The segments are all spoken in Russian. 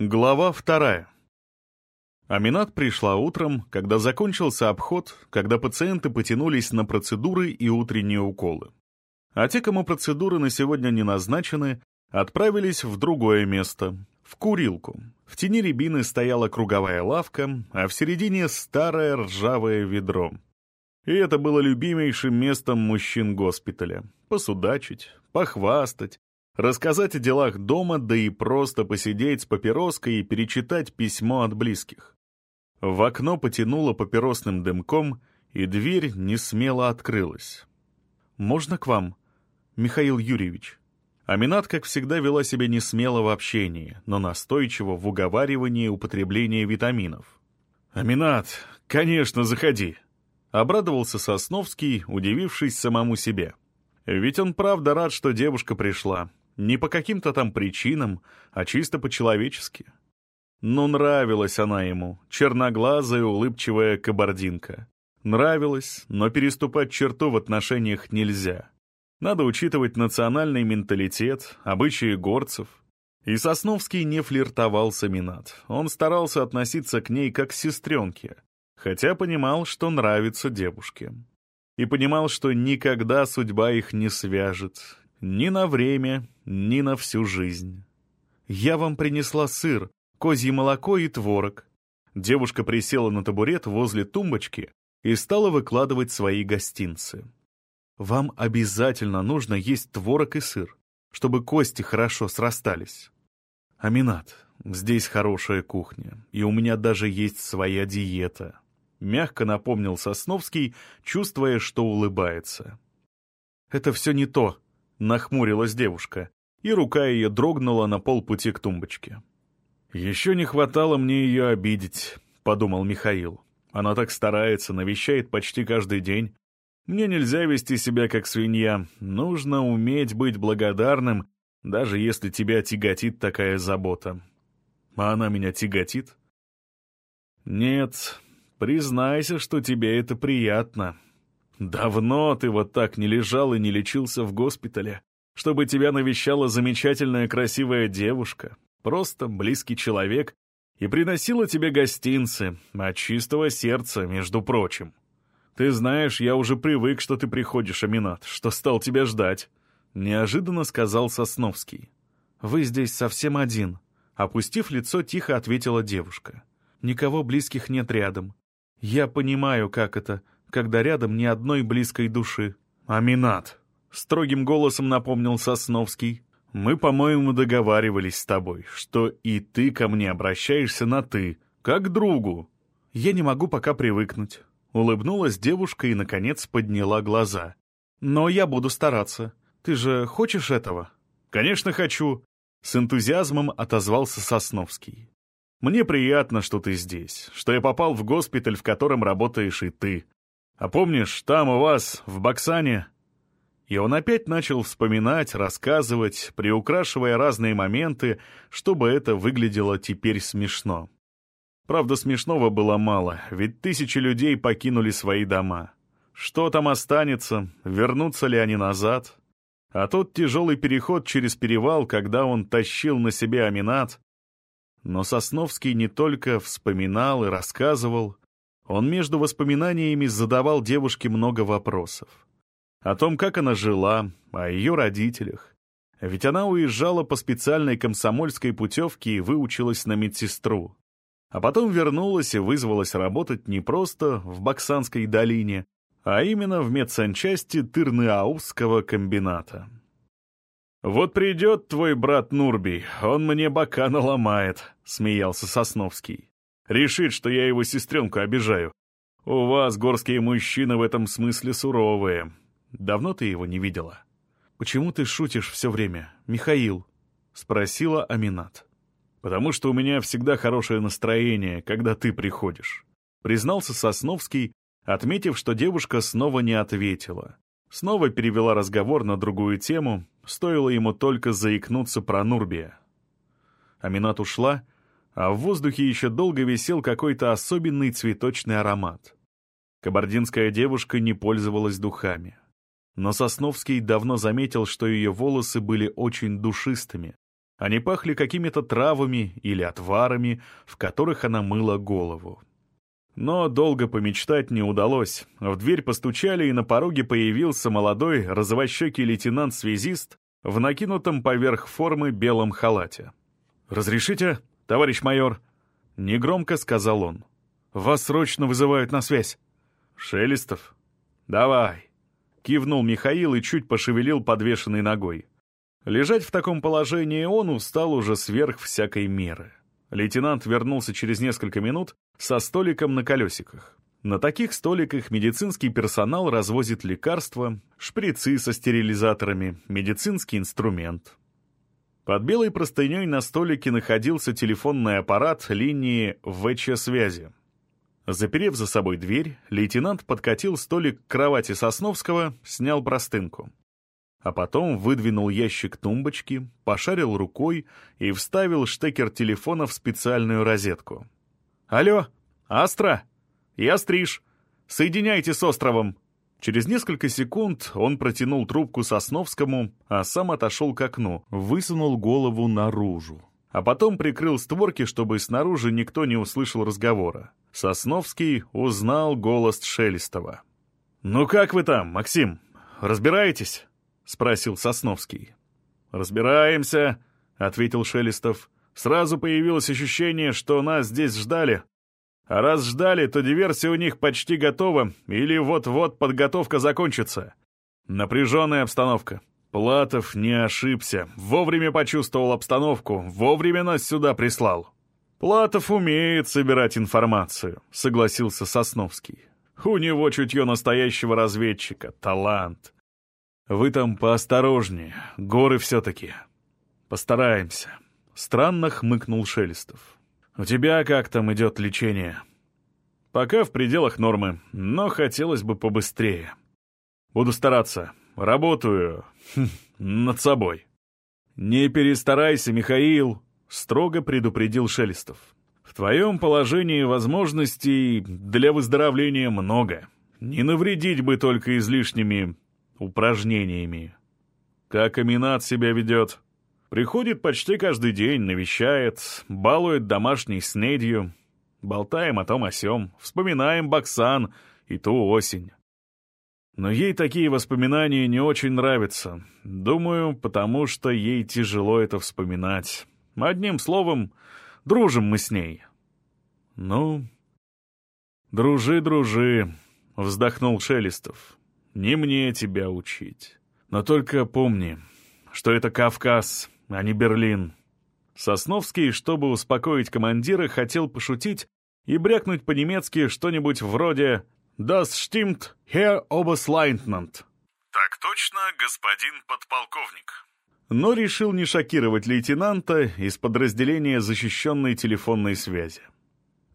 Глава вторая. Аминат пришла утром, когда закончился обход, когда пациенты потянулись на процедуры и утренние уколы. А те, кому процедуры на сегодня не назначены, отправились в другое место, в курилку. В тени рябины стояла круговая лавка, а в середине старое ржавое ведро. И это было любимейшим местом мужчин госпиталя. Посудачить, похвастать, рассказать о делах дома, да и просто посидеть с папироской и перечитать письмо от близких. В окно потянуло папиросным дымком, и дверь не смело открылась. «Можно к вам, Михаил Юрьевич?» Аминат, как всегда, вела себя не смело в общении, но настойчиво в уговаривании употребления витаминов. «Аминат, конечно, заходи!» Обрадовался Сосновский, удивившись самому себе. Ведь он правда рад, что девушка пришла. Не по каким-то там причинам, а чисто по-человечески. Но нравилась она ему, черноглазая улыбчивая кабардинка. Нравилась, но переступать черту в отношениях нельзя. Надо учитывать национальный менталитет, обычаи горцев. И Сосновский не флиртовал с Аминат. Он старался относиться к ней как к сестренке, хотя понимал, что нравится девушке. И понимал, что никогда судьба их не свяжет, ни на время, ни на всю жизнь. «Я вам принесла сыр, козье молоко и творог». Девушка присела на табурет возле тумбочки и стала выкладывать свои гостинцы. «Вам обязательно нужно есть творог и сыр, чтобы кости хорошо срастались». «Аминат, здесь хорошая кухня, и у меня даже есть своя диета», — мягко напомнил Сосновский, чувствуя, что улыбается. «Это все не то», Нахмурилась девушка, и рука ее дрогнула на полпути к тумбочке. «Еще не хватало мне ее обидеть», — подумал Михаил. «Она так старается, навещает почти каждый день. Мне нельзя вести себя как свинья. Нужно уметь быть благодарным, даже если тебя тяготит такая забота. А она меня тяготит?» «Нет, признайся, что тебе это приятно», Давно ты вот так не лежал и не лечился в госпитале, чтобы тебя навещала замечательная красивая девушка, просто близкий человек, и приносила тебе гостинцы, от чистого сердца, между прочим. Ты знаешь, я уже привык, что ты приходишь, Аминат, что стал тебя ждать. Неожиданно сказал Сосновский. Вы здесь совсем один. Опустив лицо, тихо ответила девушка. Никого близких нет рядом. Я понимаю, как это когда рядом ни одной близкой души. «Аминат», — строгим голосом напомнил Сосновский, «мы, по-моему, договаривались с тобой, что и ты ко мне обращаешься на «ты», как к другу». «Я не могу пока привыкнуть», — улыбнулась девушка и, наконец, подняла глаза. «Но я буду стараться. Ты же хочешь этого?» «Конечно хочу», — с энтузиазмом отозвался Сосновский. «Мне приятно, что ты здесь, что я попал в госпиталь, в котором работаешь и ты. А помнишь, там у вас, в Баксане...» И он опять начал вспоминать, рассказывать, приукрашивая разные моменты, чтобы это выглядело теперь смешно. Правда, смешного было мало, ведь тысячи людей покинули свои дома. Что там останется, вернутся ли они назад? А тот тяжелый переход через перевал, когда он тащил на себе Аминат. Но Сосновский не только вспоминал и рассказывал, он между воспоминаниями задавал девушке много вопросов. О том, как она жила, о ее родителях. Ведь она уезжала по специальной комсомольской путевке и выучилась на медсестру. А потом вернулась и вызвалась работать не просто в Баксанской долине, а именно в медсанчасти Тырныаузского комбината. «Вот придет твой брат Нурби, он мне бока наломает», — смеялся Сосновский. Решит, что я его сестренку обижаю. У вас, горские мужчины, в этом смысле суровые. Давно ты его не видела? Почему ты шутишь все время, Михаил? Спросила Аминат. Потому что у меня всегда хорошее настроение, когда ты приходишь. Признался Сосновский, отметив, что девушка снова не ответила. Снова перевела разговор на другую тему, стоило ему только заикнуться про Нурбия. Аминат ушла, а в воздухе еще долго висел какой-то особенный цветочный аромат. Кабардинская девушка не пользовалась духами. Но Сосновский давно заметил, что ее волосы были очень душистыми, Они пахли какими-то травами или отварами, в которых она мыла голову. Но долго помечтать не удалось. В дверь постучали, и на пороге появился молодой розовощекий лейтенант-связист в накинутом поверх формы белом халате. «Разрешите, товарищ майор?» — негромко сказал он. «Вас срочно вызывают на связь». «Шелестов?» «Давай», — кивнул Михаил и чуть пошевелил подвешенной ногой. Лежать в таком положении он устал уже сверх всякой меры. Лейтенант вернулся через несколько минут со столиком на колесиках. На таких столиках медицинский персонал развозит лекарства, шприцы со стерилизаторами, медицинский инструмент. Под белой простыней на столике находился телефонный аппарат линии ВЧ-связи. Заперев за собой дверь, лейтенант подкатил столик к кровати Сосновского, снял простынку а потом выдвинул ящик тумбочки, пошарил рукой и вставил штекер телефона в специальную розетку. «Алло, Астра? Я Стриж. Соединяйте с островом!» Через несколько секунд он протянул трубку Сосновскому, а сам отошел к окну, высунул голову наружу. А потом прикрыл створки, чтобы снаружи никто не услышал разговора. Сосновский узнал голос Шелестова. «Ну как вы там, Максим? Разбираетесь?» — спросил Сосновский. «Разбираемся», — ответил Шелестов. «Сразу появилось ощущение, что нас здесь ждали. А раз ждали, то диверсия у них почти готова, или вот-вот подготовка закончится. Напряженная обстановка. Платов не ошибся, вовремя почувствовал обстановку, вовремя нас сюда прислал». «Платов умеет собирать информацию», — согласился Сосновский. «У него чутье настоящего разведчика, талант». Вы там поосторожнее, горы все-таки. Постараемся. Странно хмыкнул Шелестов. У тебя как там идет лечение? Пока в пределах нормы, но хотелось бы побыстрее. Буду стараться. Работаю хм, над собой. Не перестарайся, Михаил, строго предупредил Шелестов. В твоем положении возможностей для выздоровления много. Не навредить бы только излишними упражнениями. Как Аминат себя ведет? Приходит почти каждый день, навещает, балует домашней снедью. Болтаем о том о сём, вспоминаем Баксан и ту осень. Но ей такие воспоминания не очень нравятся. Думаю, потому что ей тяжело это вспоминать. Одним словом, дружим мы с ней. Ну, дружи, дружи, вздохнул Шелестов. Не мне тебя учить. Но только помни, что это Кавказ, а не Берлин. Сосновский, чтобы успокоить командира, хотел пошутить и брякнуть по-немецки что-нибудь вроде «Das stimmt, Herr Oberstleutnant». «Так точно, господин подполковник». Но решил не шокировать лейтенанта из подразделения защищенной телефонной связи.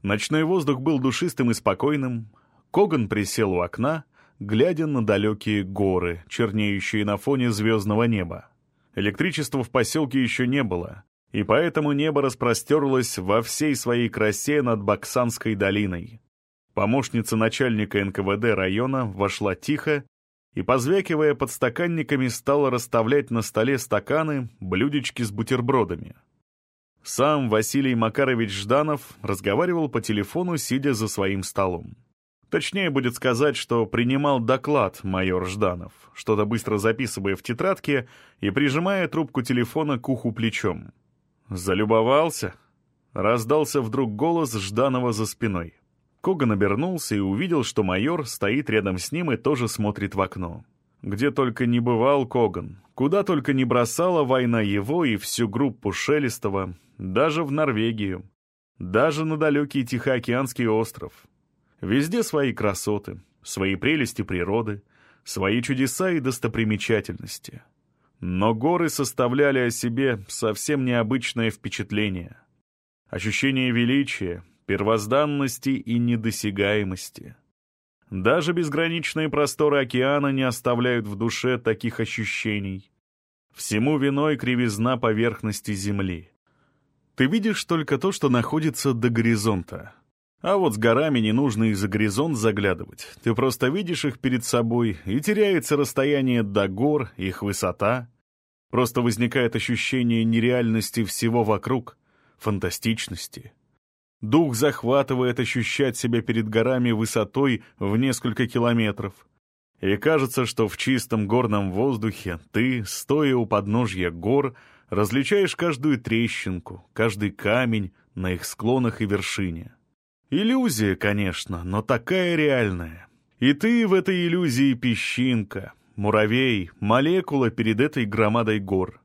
Ночной воздух был душистым и спокойным. Коган присел у окна, глядя на далекие горы, чернеющие на фоне звездного неба. Электричества в поселке еще не было, и поэтому небо распростерлось во всей своей красе над Баксанской долиной. Помощница начальника НКВД района вошла тихо и, позвякивая подстаканниками, стала расставлять на столе стаканы, блюдечки с бутербродами. Сам Василий Макарович Жданов разговаривал по телефону, сидя за своим столом. Точнее будет сказать, что принимал доклад майор Жданов, что-то быстро записывая в тетрадке и прижимая трубку телефона к уху плечом. «Залюбовался?» Раздался вдруг голос Жданова за спиной. Коган обернулся и увидел, что майор стоит рядом с ним и тоже смотрит в окно. Где только не бывал Коган, куда только не бросала война его и всю группу Шелестова, даже в Норвегию, даже на далекий Тихоокеанский остров. Везде свои красоты, свои прелести природы, свои чудеса и достопримечательности. Но горы составляли о себе совсем необычное впечатление. Ощущение величия, первозданности и недосягаемости. Даже безграничные просторы океана не оставляют в душе таких ощущений. Всему виной кривизна поверхности Земли. Ты видишь только то, что находится до горизонта, а вот с горами не нужно и за горизонт заглядывать. Ты просто видишь их перед собой, и теряется расстояние до гор, их высота. Просто возникает ощущение нереальности всего вокруг, фантастичности. Дух захватывает ощущать себя перед горами высотой в несколько километров. И кажется, что в чистом горном воздухе ты, стоя у подножья гор, различаешь каждую трещинку, каждый камень на их склонах и вершине. Иллюзия, конечно, но такая реальная. И ты в этой иллюзии песчинка, муравей, молекула перед этой громадой гор.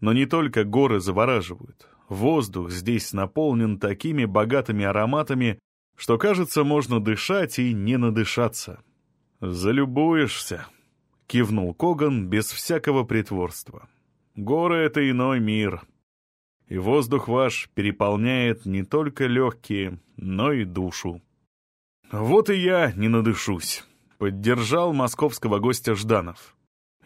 Но не только горы завораживают. Воздух здесь наполнен такими богатыми ароматами, что, кажется, можно дышать и не надышаться. «Залюбуешься», — кивнул Коган без всякого притворства. «Горы — это иной мир, и воздух ваш переполняет не только легкие, но и душу». «Вот и я не надышусь», — поддержал московского гостя Жданов.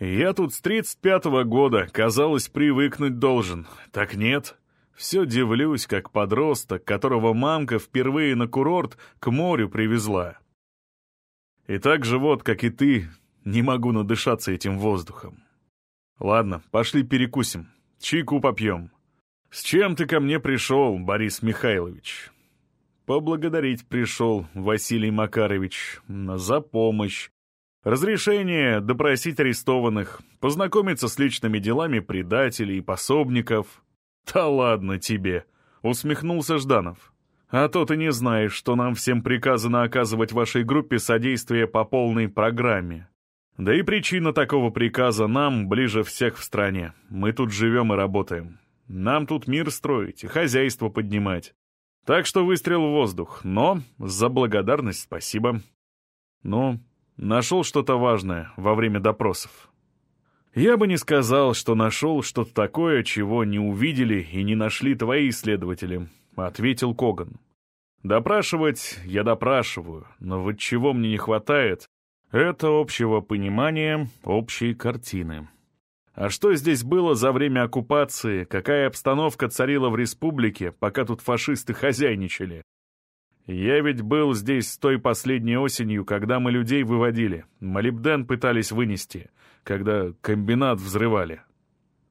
«Я тут с тридцать пятого года, казалось, привыкнуть должен. Так нет. Все дивлюсь, как подросток, которого мамка впервые на курорт к морю привезла. И так же вот, как и ты, не могу надышаться этим воздухом. Ладно, пошли перекусим, чайку попьем. С чем ты ко мне пришел, Борис Михайлович? Поблагодарить пришел, Василий Макарович, за помощь. Разрешение допросить арестованных, познакомиться с личными делами предателей и пособников. «Да ладно тебе!» — усмехнулся Жданов. «А то ты не знаешь, что нам всем приказано оказывать вашей группе содействие по полной программе. Да и причина такого приказа нам ближе всех в стране. Мы тут живем и работаем. Нам тут мир строить и хозяйство поднимать. Так что выстрел в воздух, но за благодарность спасибо. Ну, нашел что-то важное во время допросов. Я бы не сказал, что нашел что-то такое, чего не увидели и не нашли твои исследователи, — ответил Коган. Допрашивать я допрашиваю, но вот чего мне не хватает, это общего понимания, общей картины. А что здесь было за время оккупации, какая обстановка царила в республике, пока тут фашисты хозяйничали? Я ведь был здесь той последней осенью, когда мы людей выводили, молибден пытались вынести — когда комбинат взрывали.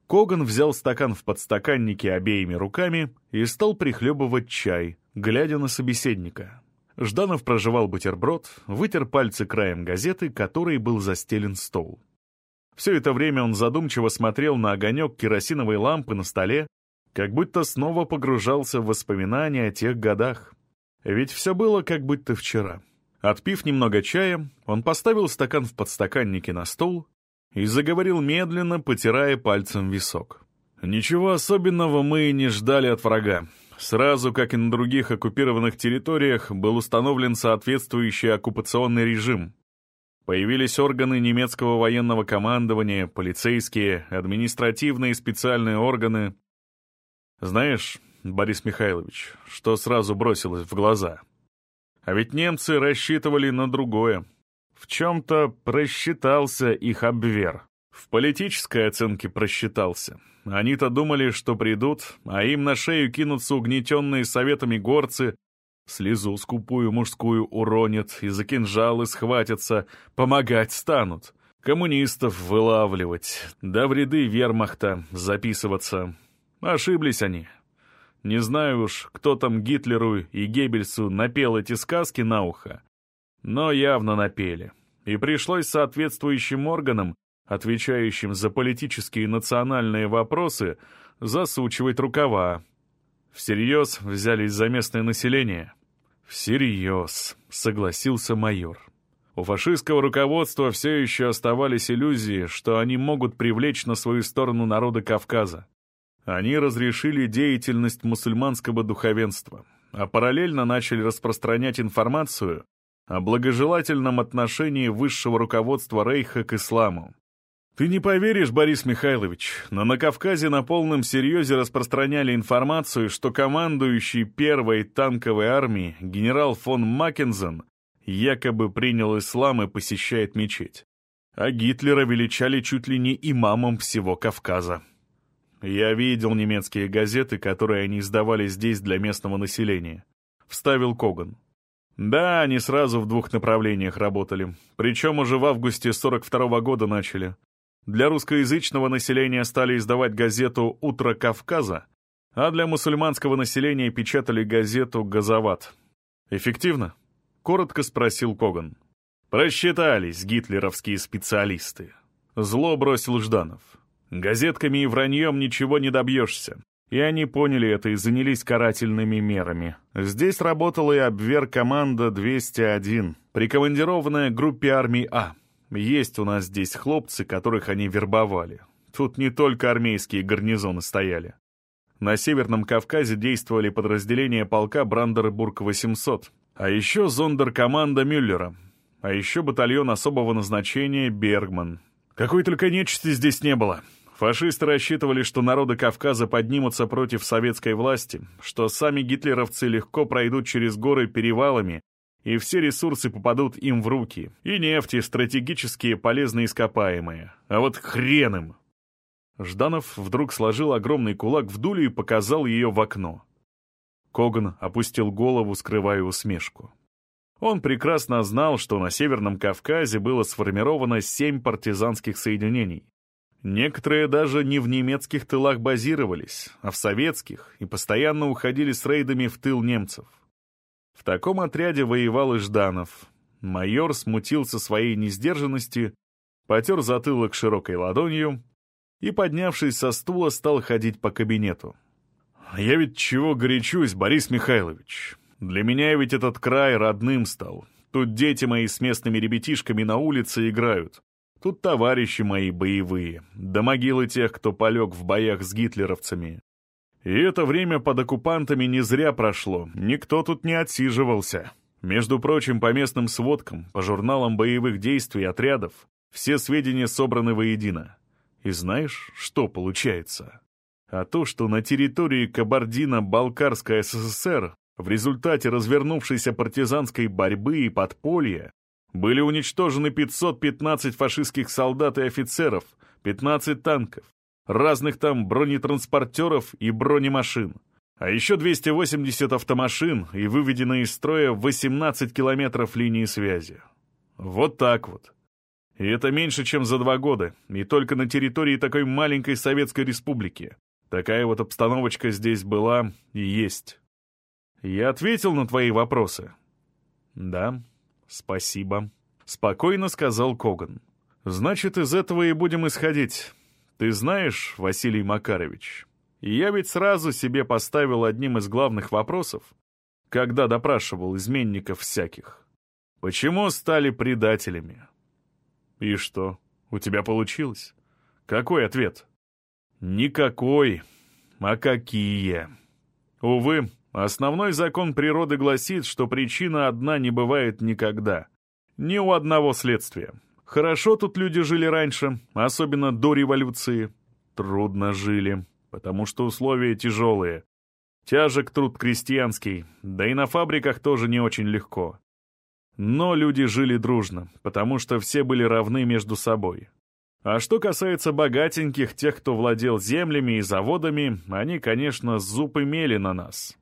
Коган взял стакан в подстаканнике обеими руками и стал прихлебывать чай, глядя на собеседника. Жданов прожевал бутерброд, вытер пальцы краем газеты, которой был застелен стол. Все это время он задумчиво смотрел на огонек керосиновой лампы на столе, как будто снова погружался в воспоминания о тех годах. Ведь все было как будто вчера. Отпив немного чая, он поставил стакан в подстаканнике на стол и заговорил медленно, потирая пальцем висок. «Ничего особенного мы не ждали от врага. Сразу, как и на других оккупированных территориях, был установлен соответствующий оккупационный режим. Появились органы немецкого военного командования, полицейские, административные специальные органы. Знаешь, Борис Михайлович, что сразу бросилось в глаза? А ведь немцы рассчитывали на другое — в чем-то просчитался их обвер. В политической оценке просчитался. Они-то думали, что придут, а им на шею кинутся угнетенные советами горцы, слезу скупую мужскую уронят и за кинжалы схватятся, помогать станут, коммунистов вылавливать, да в ряды вермахта записываться. Ошиблись они. Не знаю уж, кто там Гитлеру и Геббельсу напел эти сказки на ухо, но явно напели. И пришлось соответствующим органам, отвечающим за политические и национальные вопросы, засучивать рукава. Всерьез взялись за местное население? Всерьез, согласился майор. У фашистского руководства все еще оставались иллюзии, что они могут привлечь на свою сторону народы Кавказа. Они разрешили деятельность мусульманского духовенства, а параллельно начали распространять информацию, о благожелательном отношении высшего руководства Рейха к исламу. Ты не поверишь, Борис Михайлович, но на Кавказе на полном серьезе распространяли информацию, что командующий первой танковой армией генерал фон Маккензен якобы принял ислам и посещает мечеть. А Гитлера величали чуть ли не имамом всего Кавказа. Я видел немецкие газеты, которые они издавали здесь для местного населения. Вставил Коган. Да, они сразу в двух направлениях работали. Причем уже в августе 42 -го года начали. Для русскоязычного населения стали издавать газету «Утро Кавказа», а для мусульманского населения печатали газету «Газоват». «Эффективно?» — коротко спросил Коган. «Просчитались гитлеровские специалисты». Зло бросил Жданов. «Газетками и враньем ничего не добьешься. И они поняли это и занялись карательными мерами. Здесь работала и обвер-команда 201, прикомандированная группе армии А. Есть у нас здесь хлопцы, которых они вербовали. Тут не только армейские гарнизоны стояли. На Северном Кавказе действовали подразделения полка Брандербург-800, а еще зондеркоманда Мюллера, а еще батальон особого назначения «Бергман». Какой только нечисти здесь не было. Фашисты рассчитывали, что народы Кавказа поднимутся против советской власти, что сами гитлеровцы легко пройдут через горы перевалами, и все ресурсы попадут им в руки. И нефть, и стратегические полезные ископаемые. А вот хрен им! Жданов вдруг сложил огромный кулак в дулю и показал ее в окно. Коган опустил голову, скрывая усмешку. Он прекрасно знал, что на Северном Кавказе было сформировано семь партизанских соединений, Некоторые даже не в немецких тылах базировались, а в советских, и постоянно уходили с рейдами в тыл немцев. В таком отряде воевал и Жданов. Майор смутился своей несдержанности, потер затылок широкой ладонью и, поднявшись со стула, стал ходить по кабинету. «Я ведь чего горячусь, Борис Михайлович? Для меня ведь этот край родным стал. Тут дети мои с местными ребятишками на улице играют. Тут товарищи мои боевые, до могилы тех, кто полег в боях с гитлеровцами. И это время под оккупантами не зря прошло, никто тут не отсиживался. Между прочим, по местным сводкам, по журналам боевых действий отрядов, все сведения собраны воедино. И знаешь, что получается? А то, что на территории Кабардино-Балкарской СССР в результате развернувшейся партизанской борьбы и подполья были уничтожены 515 фашистских солдат и офицеров, 15 танков, разных там бронетранспортеров и бронемашин. А еще 280 автомашин и выведено из строя 18 километров линии связи. Вот так вот. И это меньше, чем за два года, и только на территории такой маленькой Советской Республики. Такая вот обстановочка здесь была и есть. Я ответил на твои вопросы? Да. «Спасибо», — спокойно сказал Коган. «Значит, из этого и будем исходить. Ты знаешь, Василий Макарович, я ведь сразу себе поставил одним из главных вопросов, когда допрашивал изменников всяких. Почему стали предателями? И что, у тебя получилось? Какой ответ? Никакой. А какие? Увы, Основной закон природы гласит, что причина одна не бывает никогда. Ни у одного следствия. Хорошо тут люди жили раньше, особенно до революции. Трудно жили, потому что условия тяжелые. Тяжек труд крестьянский, да и на фабриках тоже не очень легко. Но люди жили дружно, потому что все были равны между собой. А что касается богатеньких, тех, кто владел землями и заводами, они, конечно, зуб имели на нас.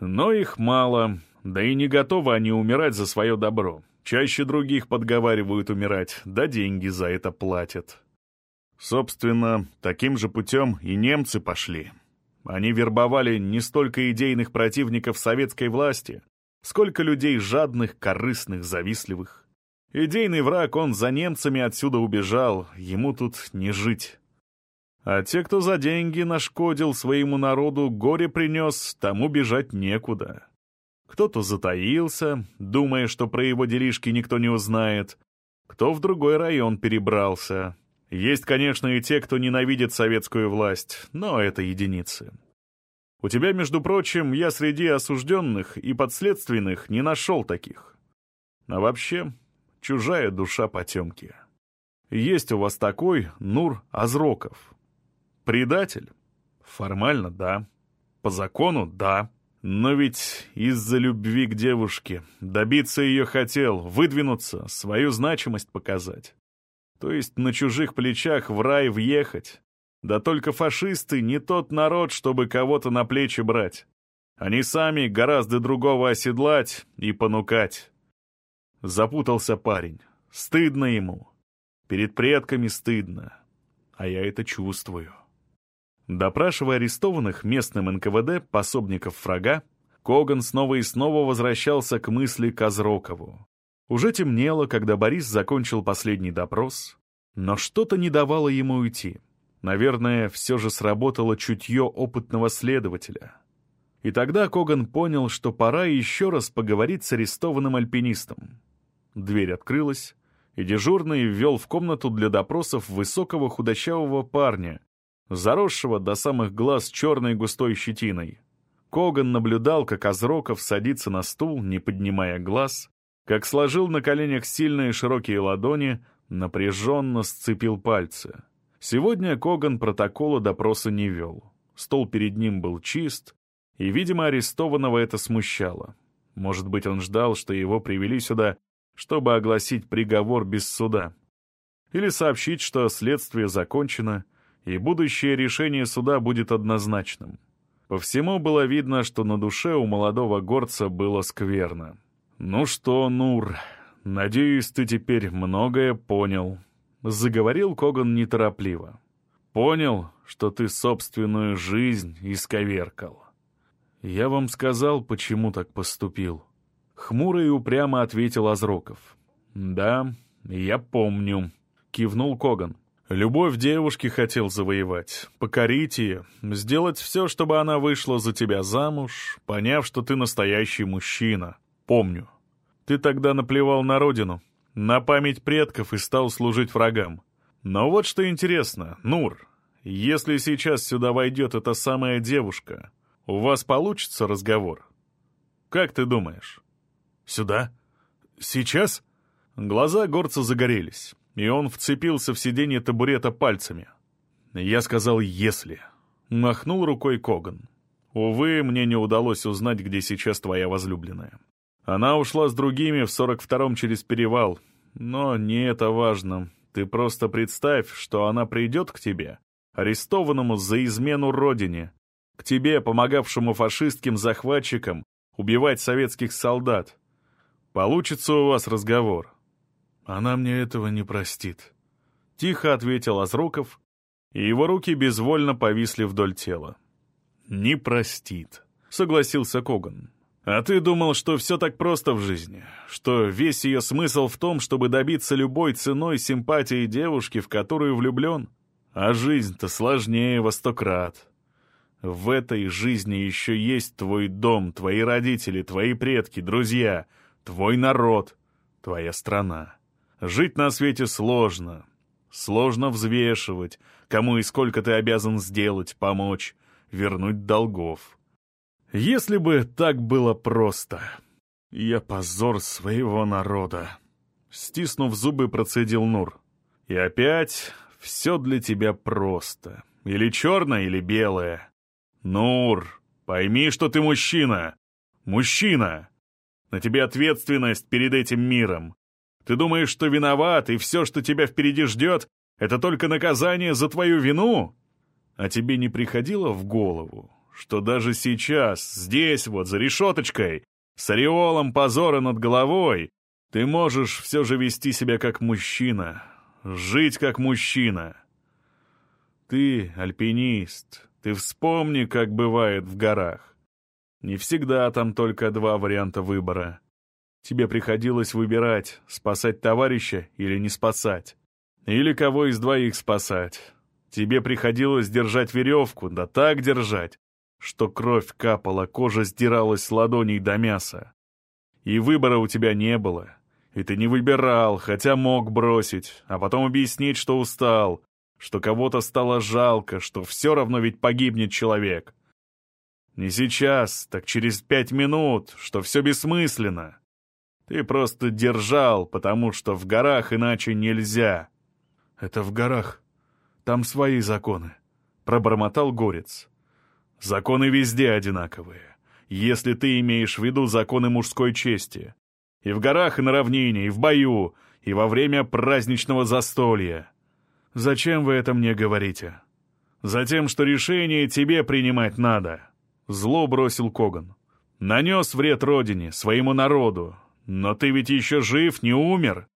Но их мало, да и не готовы они умирать за свое добро. Чаще других подговаривают умирать, да деньги за это платят. Собственно, таким же путем и немцы пошли. Они вербовали не столько идейных противников советской власти, сколько людей жадных, корыстных, завистливых. Идейный враг, он за немцами отсюда убежал, ему тут не жить. А те, кто за деньги нашкодил своему народу, горе принес, тому бежать некуда. Кто-то затаился, думая, что про его делишки никто не узнает, кто в другой район перебрался. Есть, конечно, и те, кто ненавидит советскую власть, но это единицы. У тебя, между прочим, я среди осужденных и подследственных не нашел таких. А вообще, чужая душа потемки. Есть у вас такой Нур Азроков. Предатель? Формально, да. По закону, да. Но ведь из-за любви к девушке добиться ее хотел, выдвинуться, свою значимость показать. То есть на чужих плечах в рай въехать. Да только фашисты не тот народ, чтобы кого-то на плечи брать. Они сами гораздо другого оседлать и понукать. Запутался парень. Стыдно ему. Перед предками стыдно. а я это чувствую. Допрашивая арестованных местным НКВД, пособников врага, Коган снова и снова возвращался к мысли Козрокову. Уже темнело, когда Борис закончил последний допрос, но что-то не давало ему уйти. Наверное, все же сработало чутье опытного следователя. И тогда Коган понял, что пора еще раз поговорить с арестованным альпинистом. Дверь открылась, и дежурный ввел в комнату для допросов высокого худощавого парня, заросшего до самых глаз черной густой щетиной. Коган наблюдал, как Азроков садится на стул, не поднимая глаз, как сложил на коленях сильные широкие ладони, напряженно сцепил пальцы. Сегодня Коган протокола допроса не вел. Стол перед ним был чист, и, видимо, арестованного это смущало. Может быть, он ждал, что его привели сюда, чтобы огласить приговор без суда. Или сообщить, что следствие закончено, и будущее решение суда будет однозначным. По всему было видно, что на душе у молодого горца было скверно. «Ну что, Нур, надеюсь, ты теперь многое понял», — заговорил Коган неторопливо. «Понял, что ты собственную жизнь исковеркал». «Я вам сказал, почему так поступил». Хмуро и упрямо ответил Азроков. «Да, я помню», — кивнул Коган. Любовь девушки хотел завоевать, покорить ее, сделать все, чтобы она вышла за тебя замуж, поняв, что ты настоящий мужчина. Помню. Ты тогда наплевал на родину, на память предков и стал служить врагам. Но вот что интересно, Нур, если сейчас сюда войдет эта самая девушка, у вас получится разговор? Как ты думаешь? Сюда? Сейчас? Глаза горца загорелись и он вцепился в сиденье табурета пальцами. Я сказал «если». Махнул рукой Коган. «Увы, мне не удалось узнать, где сейчас твоя возлюбленная. Она ушла с другими в сорок втором через перевал. Но не это важно. Ты просто представь, что она придет к тебе, арестованному за измену родине, к тебе, помогавшему фашистским захватчикам убивать советских солдат. Получится у вас разговор. Она мне этого не простит. Тихо ответил Азруков, и его руки безвольно повисли вдоль тела. «Не простит», — согласился Коган. «А ты думал, что все так просто в жизни, что весь ее смысл в том, чтобы добиться любой ценой симпатии девушки, в которую влюблен? А жизнь-то сложнее во сто крат. В этой жизни еще есть твой дом, твои родители, твои предки, друзья, твой народ, твоя страна. Жить на свете сложно. Сложно взвешивать, кому и сколько ты обязан сделать, помочь, вернуть долгов. Если бы так было просто. Я позор своего народа. Стиснув зубы, процедил Нур. И опять все для тебя просто. Или черное, или белое. Нур, пойми, что ты мужчина. Мужчина. На тебе ответственность перед этим миром. Ты думаешь, что виноват, и все, что тебя впереди ждет, это только наказание за твою вину? А тебе не приходило в голову, что даже сейчас, здесь вот, за решеточкой, с ореолом позора над головой, ты можешь все же вести себя как мужчина, жить как мужчина? Ты альпинист, ты вспомни, как бывает в горах. Не всегда там только два варианта выбора. Тебе приходилось выбирать, спасать товарища или не спасать. Или кого из двоих спасать. Тебе приходилось держать веревку, да так держать, что кровь капала, кожа сдиралась с ладоней до мяса. И выбора у тебя не было. И ты не выбирал, хотя мог бросить, а потом объяснить, что устал, что кого-то стало жалко, что все равно ведь погибнет человек. Не сейчас, так через пять минут, что все бессмысленно. Ты просто держал, потому что в горах иначе нельзя». «Это в горах. Там свои законы», — пробормотал Горец. «Законы везде одинаковые, если ты имеешь в виду законы мужской чести. И в горах, и на равнине, и в бою, и во время праздничного застолья. Зачем вы это мне говорите?» «Затем, что решение тебе принимать надо», — зло бросил Коган. «Нанес вред родине, своему народу, но ты ведь еще жив, не умер.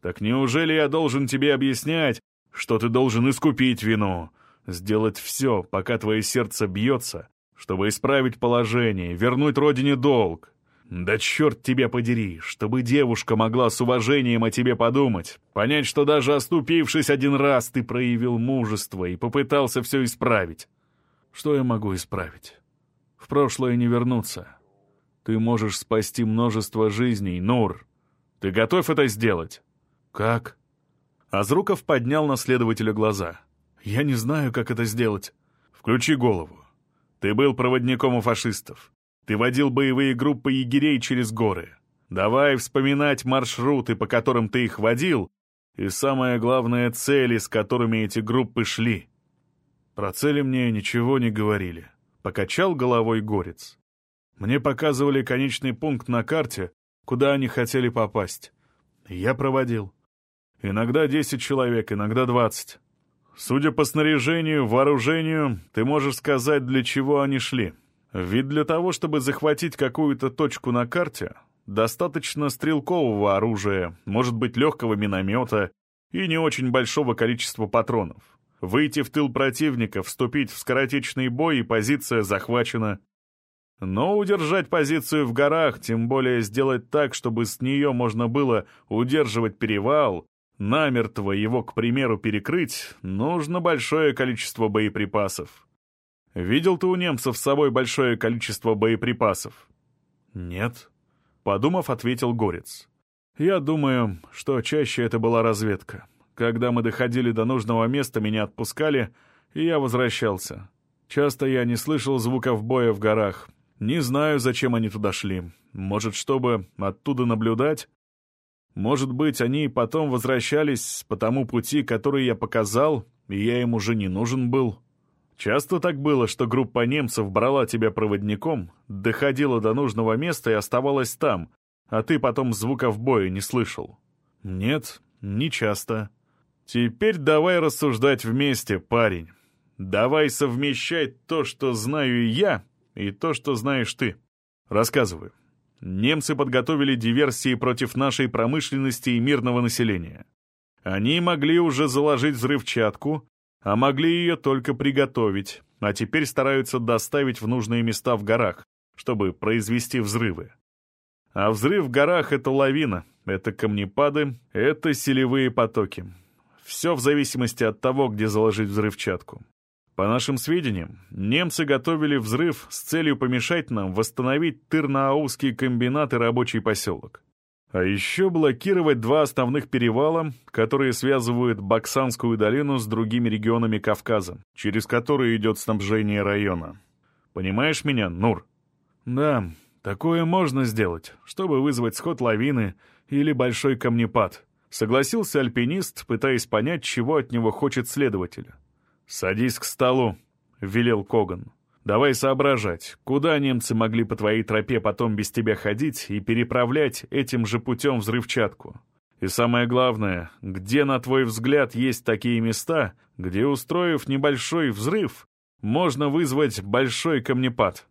Так неужели я должен тебе объяснять, что ты должен искупить вину, сделать все, пока твое сердце бьется, чтобы исправить положение, вернуть родине долг. Да черт тебя подери, чтобы девушка могла с уважением о тебе подумать, понять, что даже оступившись один раз, ты проявил мужество и попытался все исправить. Что я могу исправить? В прошлое не вернуться. Ты можешь спасти множество жизней, Нур. Ты готов это сделать? Как? Азруков поднял на следователя глаза. Я не знаю, как это сделать. Включи голову. Ты был проводником у фашистов. Ты водил боевые группы егерей через горы. Давай вспоминать маршруты, по которым ты их водил, и самое главное, цели, с которыми эти группы шли. Про цели мне ничего не говорили. Покачал головой горец. Мне показывали конечный пункт на карте, куда они хотели попасть. Я проводил. Иногда 10 человек, иногда 20. Судя по снаряжению, вооружению, ты можешь сказать, для чего они шли. Ведь для того, чтобы захватить какую-то точку на карте, достаточно стрелкового оружия, может быть, легкого миномета и не очень большого количества патронов. Выйти в тыл противника, вступить в скоротечный бой, и позиция захвачена — но удержать позицию в горах, тем более сделать так, чтобы с нее можно было удерживать перевал, намертво его, к примеру, перекрыть, нужно большое количество боеприпасов. Видел ты у немцев с собой большое количество боеприпасов? Нет. Подумав, ответил Горец. Я думаю, что чаще это была разведка. Когда мы доходили до нужного места, меня отпускали, и я возвращался. Часто я не слышал звуков боя в горах, не знаю, зачем они туда шли. Может, чтобы оттуда наблюдать? Может быть, они потом возвращались по тому пути, который я показал, и я им уже не нужен был. Часто так было, что группа немцев брала тебя проводником, доходила до нужного места и оставалась там, а ты потом звуков боя не слышал. Нет, не часто. Теперь давай рассуждать вместе, парень. Давай совмещать то, что знаю я, и то, что знаешь ты. Рассказывай. Немцы подготовили диверсии против нашей промышленности и мирного населения. Они могли уже заложить взрывчатку, а могли ее только приготовить, а теперь стараются доставить в нужные места в горах, чтобы произвести взрывы. А взрыв в горах — это лавина, это камнепады, это селевые потоки. Все в зависимости от того, где заложить взрывчатку. По нашим сведениям, немцы готовили взрыв с целью помешать нам восстановить Тырнааузский комбинат и рабочий поселок. А еще блокировать два основных перевала, которые связывают Баксанскую долину с другими регионами Кавказа, через которые идет снабжение района. Понимаешь меня, Нур? Да, такое можно сделать, чтобы вызвать сход лавины или большой камнепад. Согласился альпинист, пытаясь понять, чего от него хочет следователь. «Садись к столу», — велел Коган. «Давай соображать, куда немцы могли по твоей тропе потом без тебя ходить и переправлять этим же путем взрывчатку? И самое главное, где, на твой взгляд, есть такие места, где, устроив небольшой взрыв, можно вызвать большой камнепад?»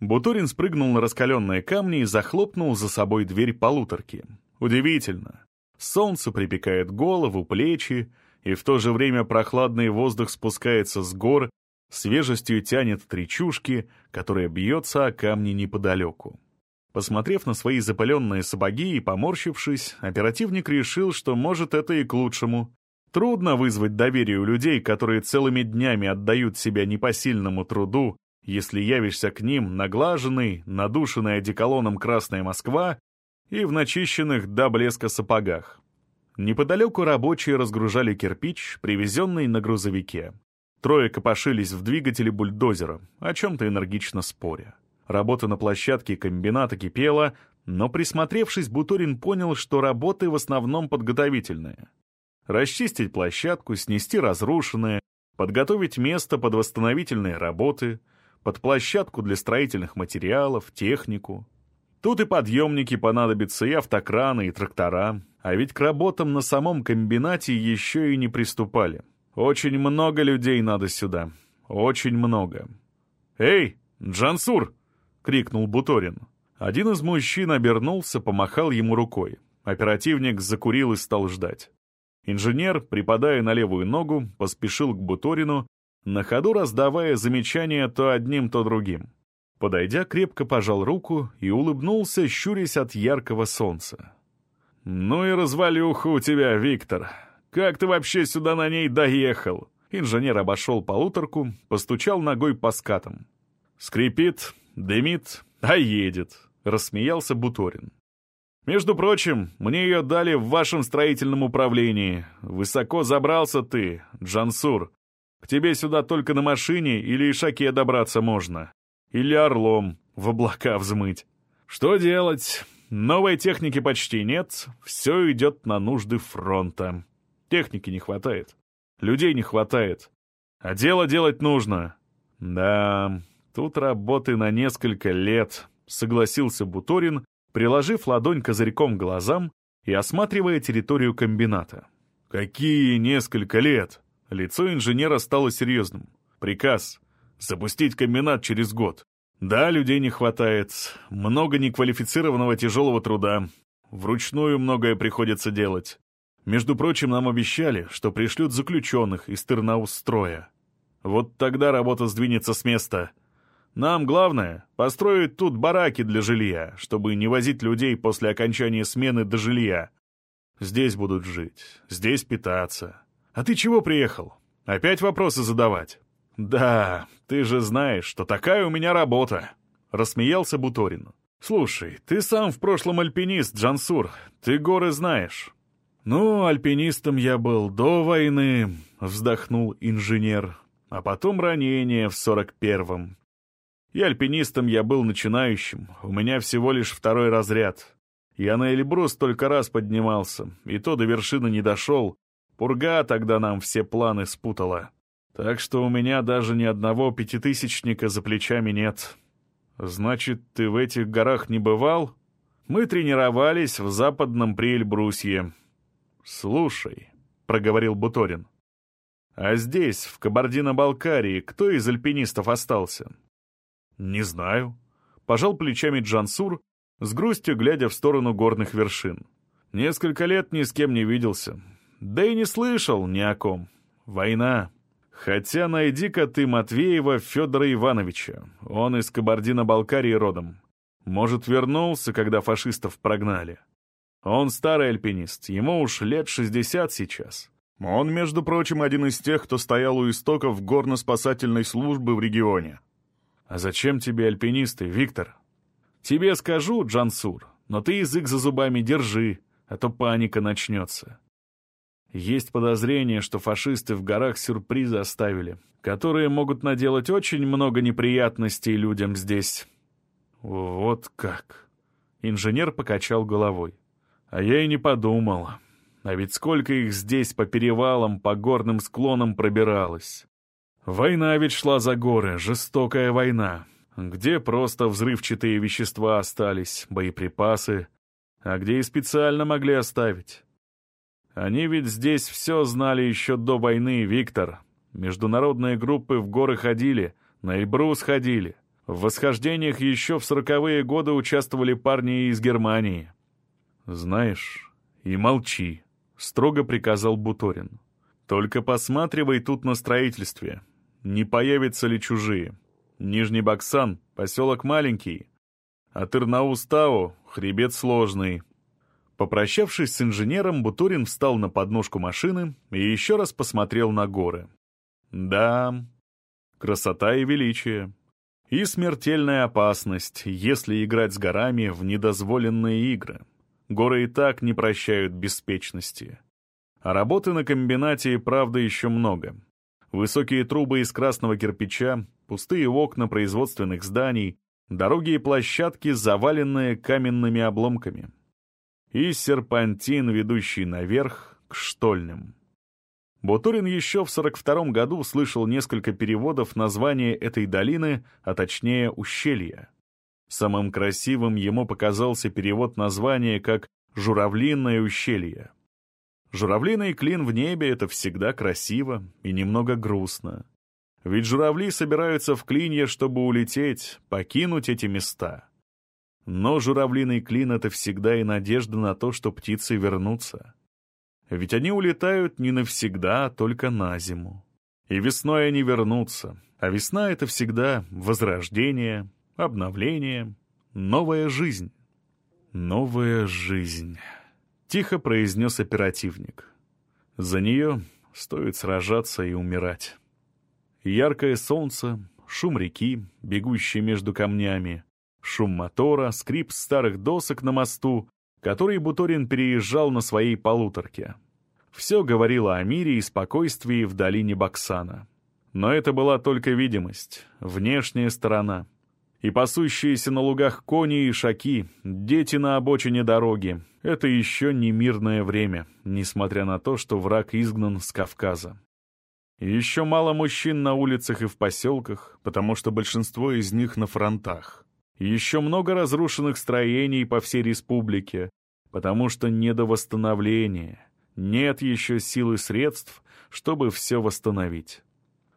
Бутурин спрыгнул на раскаленные камни и захлопнул за собой дверь полуторки. Удивительно. Солнце припекает голову, плечи, и в то же время прохладный воздух спускается с гор, свежестью тянет тречушки, которая бьется о камни неподалеку. Посмотрев на свои запаленные сапоги и поморщившись, оперативник решил, что может это и к лучшему. Трудно вызвать доверие у людей, которые целыми днями отдают себя непосильному труду, если явишься к ним наглаженный, надушенный одеколоном «Красная Москва» и в начищенных до блеска сапогах. Неподалеку рабочие разгружали кирпич, привезенный на грузовике. Трое копошились в двигателе бульдозера, о чем-то энергично споря. Работа на площадке комбината кипела, но, присмотревшись, Бутурин понял, что работы в основном подготовительные. Расчистить площадку, снести разрушенное, подготовить место под восстановительные работы, под площадку для строительных материалов, технику. Тут и подъемники понадобятся, и автокраны, и трактора. А ведь к работам на самом комбинате еще и не приступали. Очень много людей надо сюда. Очень много. «Эй, Джансур!» — крикнул Буторин. Один из мужчин обернулся, помахал ему рукой. Оперативник закурил и стал ждать. Инженер, припадая на левую ногу, поспешил к Буторину, на ходу раздавая замечания то одним, то другим. Подойдя, крепко пожал руку и улыбнулся, щурясь от яркого солнца. «Ну и развалюха у тебя, Виктор. Как ты вообще сюда на ней доехал?» Инженер обошел полуторку, постучал ногой по скатам. «Скрипит, дымит, а едет», — рассмеялся Буторин. «Между прочим, мне ее дали в вашем строительном управлении. Высоко забрался ты, Джансур. К тебе сюда только на машине или ишаке добраться можно. Или орлом в облака взмыть. Что делать? Новой техники почти нет, все идет на нужды фронта. Техники не хватает, людей не хватает. А дело делать нужно. Да, тут работы на несколько лет, согласился Буторин, приложив ладонь козырьком к глазам и осматривая территорию комбината. «Какие несколько лет?» Лицо инженера стало серьезным. «Приказ. Запустить комбинат через год. Да, людей не хватает. Много неквалифицированного тяжелого труда. Вручную многое приходится делать. Между прочим, нам обещали, что пришлют заключенных из Тырнаустроя. Вот тогда работа сдвинется с места. Нам главное — построить тут бараки для жилья, чтобы не возить людей после окончания смены до жилья. Здесь будут жить, здесь питаться. А ты чего приехал? Опять вопросы задавать? Да, ты же знаешь, что такая у меня работа. Рассмеялся Буторин. Слушай, ты сам в прошлом альпинист, Джансур. Ты горы знаешь. «Ну, альпинистом я был до войны», — вздохнул инженер. «А потом ранение в сорок первом. И альпинистом я был начинающим, у меня всего лишь второй разряд. Я на Эльбрус только раз поднимался, и то до вершины не дошел. Пурга тогда нам все планы спутала. Так что у меня даже ни одного пятитысячника за плечами нет. Значит, ты в этих горах не бывал? Мы тренировались в западном Приэльбрусье. Слушай, — проговорил Буторин, — а здесь, в Кабардино-Балкарии, кто из альпинистов остался? «Не знаю», — пожал плечами Джансур, с грустью глядя в сторону горных вершин. «Несколько лет ни с кем не виделся. Да и не слышал ни о ком. Война. Хотя найди-ка ты Матвеева Федора Ивановича. Он из Кабардино-Балкарии родом. Может, вернулся, когда фашистов прогнали. Он старый альпинист, ему уж лет шестьдесят сейчас. Он, между прочим, один из тех, кто стоял у истоков горно-спасательной службы в регионе. «А зачем тебе альпинисты, Виктор?» «Тебе скажу, Джансур, но ты язык за зубами держи, а то паника начнется. Есть подозрение, что фашисты в горах сюрпризы оставили, которые могут наделать очень много неприятностей людям здесь». «Вот как!» Инженер покачал головой. «А я и не подумал. А ведь сколько их здесь по перевалам, по горным склонам пробиралось. Война ведь шла за горы, жестокая война, где просто взрывчатые вещества остались, боеприпасы, а где и специально могли оставить. Они ведь здесь все знали еще до войны, Виктор. Международные группы в горы ходили, на Эльбрус ходили. В восхождениях еще в сороковые годы участвовали парни из Германии. «Знаешь, и молчи», — строго приказал Буторин. «Только посматривай тут на строительстве не появятся ли чужие. Нижний Баксан — поселок маленький, а Тырнаустау — хребет сложный. Попрощавшись с инженером, Бутурин встал на подножку машины и еще раз посмотрел на горы. Да, красота и величие. И смертельная опасность, если играть с горами в недозволенные игры. Горы и так не прощают беспечности. А работы на комбинате, правда, еще много — Высокие трубы из красного кирпича, пустые окна производственных зданий, дороги и площадки, заваленные каменными обломками. И серпантин, ведущий наверх, к штольням. Бутурин еще в 42-м году слышал несколько переводов названия этой долины, а точнее ущелья. Самым красивым ему показался перевод названия как «Журавлиное ущелье». Журавлиный клин в небе — это всегда красиво и немного грустно. Ведь журавли собираются в клинья, чтобы улететь, покинуть эти места. Но журавлиный клин — это всегда и надежда на то, что птицы вернутся. Ведь они улетают не навсегда, а только на зиму. И весной они вернутся, а весна — это всегда возрождение, обновление, новая жизнь. Новая жизнь. Тихо произнес оперативник. За нее стоит сражаться и умирать. Яркое солнце, шум реки, бегущей между камнями, шум мотора, скрип старых досок на мосту, который Буторин переезжал на своей полуторке. Все говорило о мире и спокойствии в долине Баксана. Но это была только видимость, внешняя сторона. И пасущиеся на лугах кони и шаки, дети на обочине дороги — это еще не мирное время, несмотря на то, что враг изгнан с Кавказа. еще мало мужчин на улицах и в поселках, потому что большинство из них на фронтах. Еще много разрушенных строений по всей республике, потому что не до восстановления. Нет еще сил и средств, чтобы все восстановить.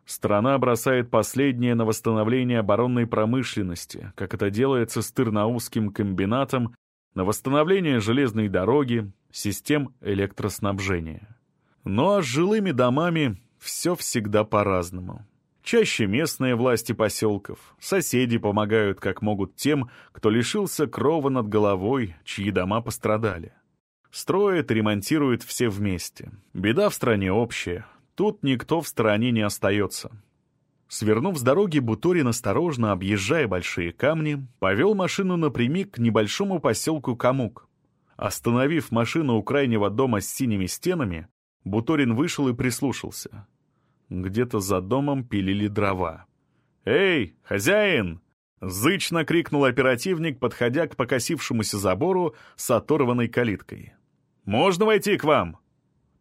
Страна бросает последнее на восстановление оборонной промышленности, как это делается с Тырнаузским комбинатом, на восстановление железной дороги, систем электроснабжения. Ну а с жилыми домами все всегда по-разному. Чаще местные власти поселков, соседи помогают как могут тем, кто лишился крова над головой, чьи дома пострадали. Строят и ремонтируют все вместе. Беда в стране общая, тут никто в стороне не остается. Свернув с дороги, Буторин осторожно, объезжая большие камни, повел машину напрямик к небольшому поселку Камук. Остановив машину у крайнего дома с синими стенами, Буторин вышел и прислушался. Где-то за домом пилили дрова. «Эй, хозяин!» — зычно крикнул оперативник, подходя к покосившемуся забору с оторванной калиткой. «Можно войти к вам?»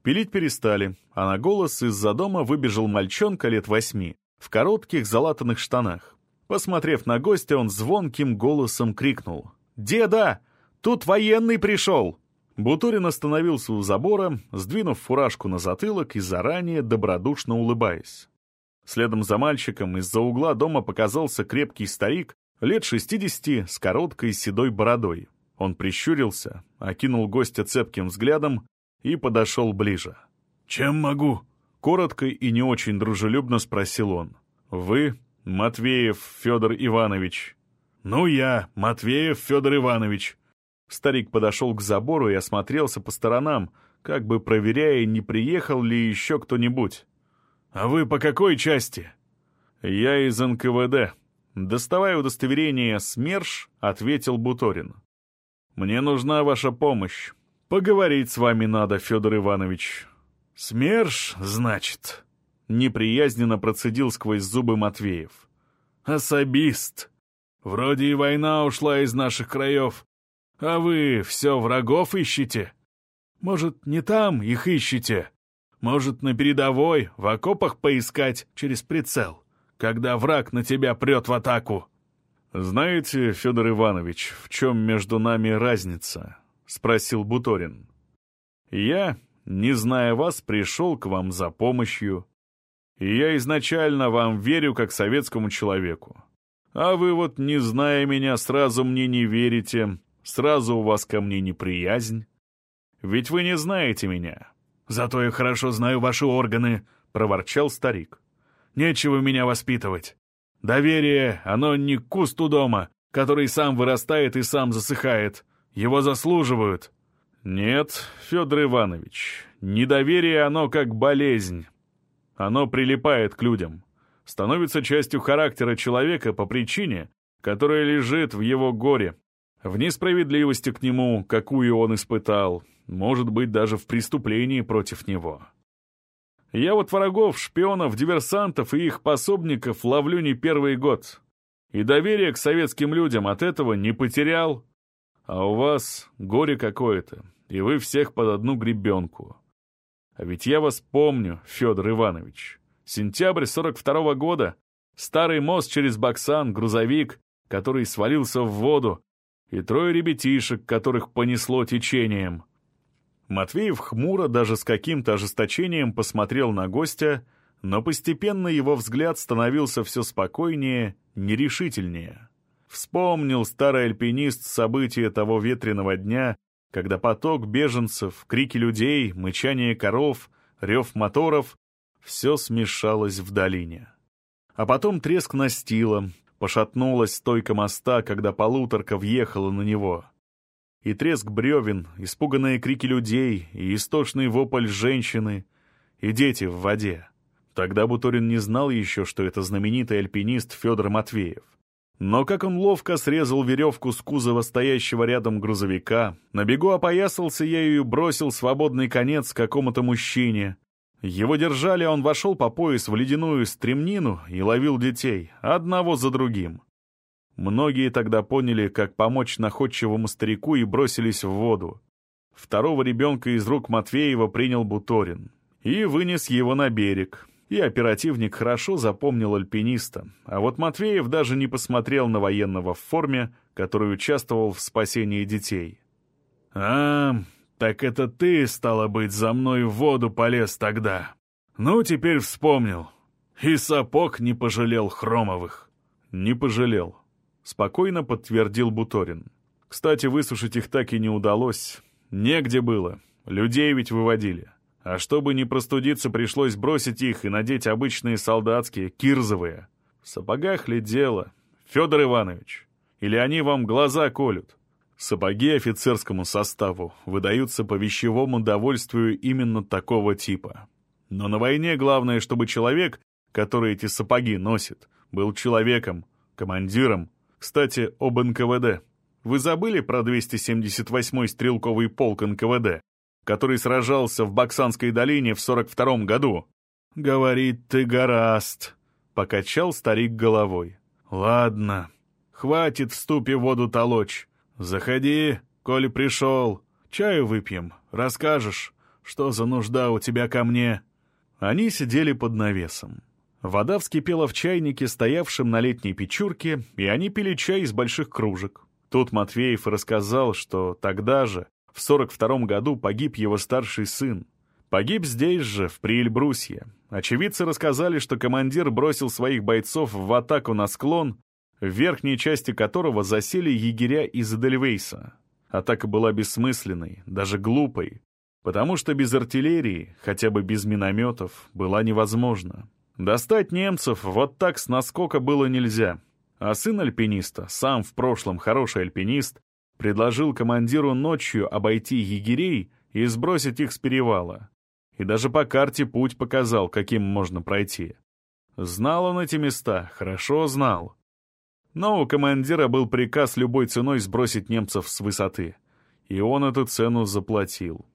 Пилить перестали, а на голос из-за дома выбежал мальчонка лет восьми, в коротких залатанных штанах. Посмотрев на гостя, он звонким голосом крикнул. «Деда! Тут военный пришел!» Бутурин остановился у забора, сдвинув фуражку на затылок и заранее добродушно улыбаясь. Следом за мальчиком из-за угла дома показался крепкий старик, лет шестидесяти, с короткой седой бородой. Он прищурился, окинул гостя цепким взглядом и подошел ближе. «Чем могу?» — коротко и не очень дружелюбно спросил он. «Вы Матвеев Федор Иванович?» «Ну я, Матвеев Федор Иванович», Старик подошел к забору и осмотрелся по сторонам, как бы проверяя, не приехал ли еще кто-нибудь. «А вы по какой части?» «Я из НКВД». Доставая удостоверение СМЕРШ, ответил Буторин. «Мне нужна ваша помощь. Поговорить с вами надо, Федор Иванович». «СМЕРШ, значит?» Неприязненно процедил сквозь зубы Матвеев. «Особист. Вроде и война ушла из наших краев, а вы все врагов ищете? Может, не там их ищете? Может, на передовой, в окопах поискать через прицел, когда враг на тебя прет в атаку?» «Знаете, Федор Иванович, в чем между нами разница?» — спросил Буторин. «Я, не зная вас, пришел к вам за помощью. И я изначально вам верю как советскому человеку. А вы вот, не зная меня, сразу мне не верите, Сразу у вас ко мне неприязнь. Ведь вы не знаете меня. Зато я хорошо знаю ваши органы, — проворчал старик. Нечего меня воспитывать. Доверие, оно не куст у дома, который сам вырастает и сам засыхает. Его заслуживают. Нет, Федор Иванович, недоверие оно как болезнь. Оно прилипает к людям, становится частью характера человека по причине, которая лежит в его горе, в несправедливости к нему, какую он испытал, может быть, даже в преступлении против него. Я вот врагов, шпионов, диверсантов и их пособников ловлю не первый год. И доверие к советским людям от этого не потерял. А у вас горе какое-то, и вы всех под одну гребенку. А ведь я вас помню, Федор Иванович. Сентябрь 42 -го года, старый мост через Баксан, грузовик, который свалился в воду, и трое ребятишек, которых понесло течением. Матвеев хмуро, даже с каким-то ожесточением посмотрел на гостя, но постепенно его взгляд становился все спокойнее, нерешительнее. Вспомнил старый альпинист события того ветреного дня, когда поток беженцев, крики людей, мычание коров, рев моторов — все смешалось в долине. А потом треск настила, пошатнулась стойка моста, когда полуторка въехала на него. И треск бревен, испуганные крики людей, и истошный вопль женщины, и дети в воде. Тогда Буторин не знал еще, что это знаменитый альпинист Федор Матвеев. Но как он ловко срезал веревку с кузова стоящего рядом грузовика, на бегу опоясался ею и бросил свободный конец какому-то мужчине. Его держали, а он вошел по пояс в ледяную стремнину и ловил детей, одного за другим. Многие тогда поняли, как помочь находчивому старику и бросились в воду. Второго ребенка из рук Матвеева принял Буторин и вынес его на берег, и оперативник хорошо запомнил альпиниста, а вот Матвеев даже не посмотрел на военного в форме, который участвовал в спасении детей. «А, так это ты, стало быть, за мной в воду полез тогда. Ну, теперь вспомнил. И сапог не пожалел хромовых». «Не пожалел», — спокойно подтвердил Буторин. «Кстати, высушить их так и не удалось. Негде было. Людей ведь выводили. А чтобы не простудиться, пришлось бросить их и надеть обычные солдатские, кирзовые. В сапогах ли дело, Федор Иванович? Или они вам глаза колют? Сапоги офицерскому составу выдаются по вещевому довольствию именно такого типа. Но на войне главное, чтобы человек, который эти сапоги носит, был человеком, командиром. Кстати, об НКВД. Вы забыли про 278-й стрелковый полк НКВД? который сражался в Баксанской долине в 42-м году. «Говорит, ты гораст», — покачал старик головой. «Ладно, хватит в ступе воду толочь. Заходи, коли пришел. Чаю выпьем, расскажешь, что за нужда у тебя ко мне». Они сидели под навесом. Вода вскипела в чайнике, стоявшем на летней печурке, и они пили чай из больших кружек. Тут Матвеев рассказал, что тогда же, в 42 году погиб его старший сын. Погиб здесь же, в Приэльбрусье. Очевидцы рассказали, что командир бросил своих бойцов в атаку на склон, в верхней части которого засели егеря из Эдельвейса. Атака была бессмысленной, даже глупой, потому что без артиллерии, хотя бы без минометов, была невозможна. Достать немцев вот так с наскока было нельзя. А сын альпиниста, сам в прошлом хороший альпинист, предложил командиру ночью обойти егерей и сбросить их с перевала. И даже по карте путь показал, каким можно пройти. Знал он эти места, хорошо знал. Но у командира был приказ любой ценой сбросить немцев с высоты. И он эту цену заплатил.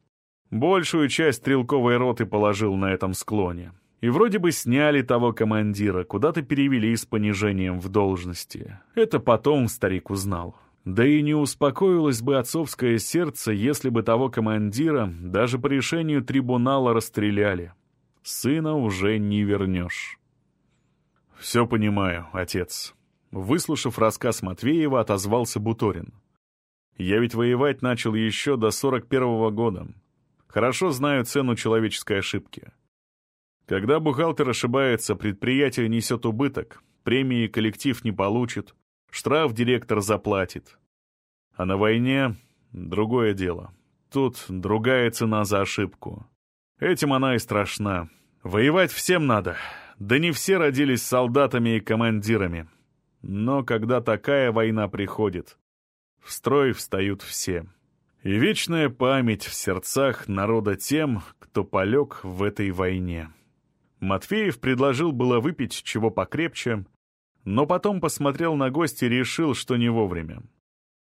Большую часть стрелковой роты положил на этом склоне. И вроде бы сняли того командира, куда-то перевели с понижением в должности. Это потом старик узнал. Да и не успокоилось бы отцовское сердце, если бы того командира даже по решению трибунала расстреляли. Сына уже не вернешь. «Все понимаю, отец». Выслушав рассказ Матвеева, отозвался Буторин. «Я ведь воевать начал еще до 41-го года. Хорошо знаю цену человеческой ошибки. Когда бухгалтер ошибается, предприятие несет убыток, премии коллектив не получит, Штраф директор заплатит. А на войне другое дело. Тут другая цена за ошибку. Этим она и страшна. Воевать всем надо. Да не все родились солдатами и командирами. Но когда такая война приходит, в строй встают все. И вечная память в сердцах народа тем, кто полег в этой войне. Матвеев предложил было выпить чего покрепче, но потом посмотрел на гостя и решил, что не вовремя.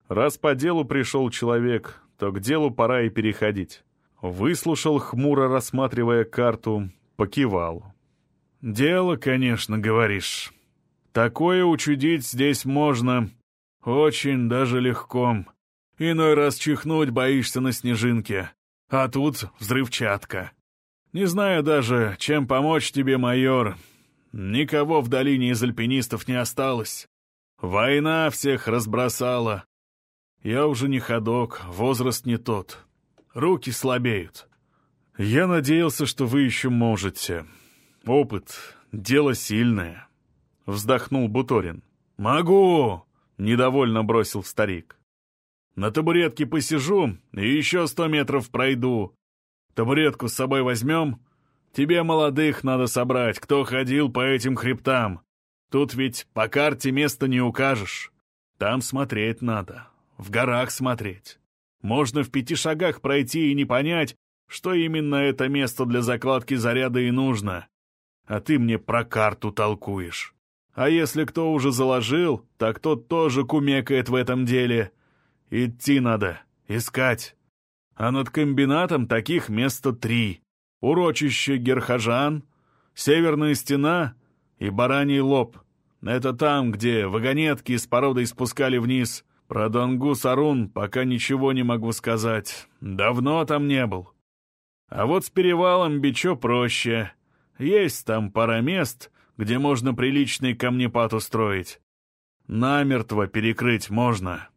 Раз по делу пришел человек, то к делу пора и переходить. Выслушал хмуро, рассматривая карту, покивал. «Дело, конечно, говоришь. Такое учудить здесь можно. Очень даже легко. Иной раз чихнуть боишься на снежинке, а тут взрывчатка. Не знаю даже, чем помочь тебе, майор, Никого в долине из альпинистов не осталось. Война всех разбросала. Я уже не ходок, возраст не тот. Руки слабеют. Я надеялся, что вы еще можете. Опыт — дело сильное. Вздохнул Буторин. «Могу!» — недовольно бросил старик. На табуретке посижу и еще сто метров пройду. Табуретку с собой возьмем? Тебе молодых надо собрать, кто ходил по этим хребтам. Тут ведь по карте места не укажешь. Там смотреть надо, в горах смотреть. Можно в пяти шагах пройти и не понять, что именно это место для закладки заряда и нужно. А ты мне про карту толкуешь. А если кто уже заложил, так тот тоже кумекает в этом деле. Идти надо, искать. А над комбинатом таких места три. Урочище Герхажан, Северная стена и Бараний лоб. Это там, где вагонетки с породой спускали вниз. Про Донгу-Сарун пока ничего не могу сказать. Давно там не был. А вот с перевалом Бичо проще. Есть там пара мест, где можно приличный камнепад устроить. Намертво перекрыть можно.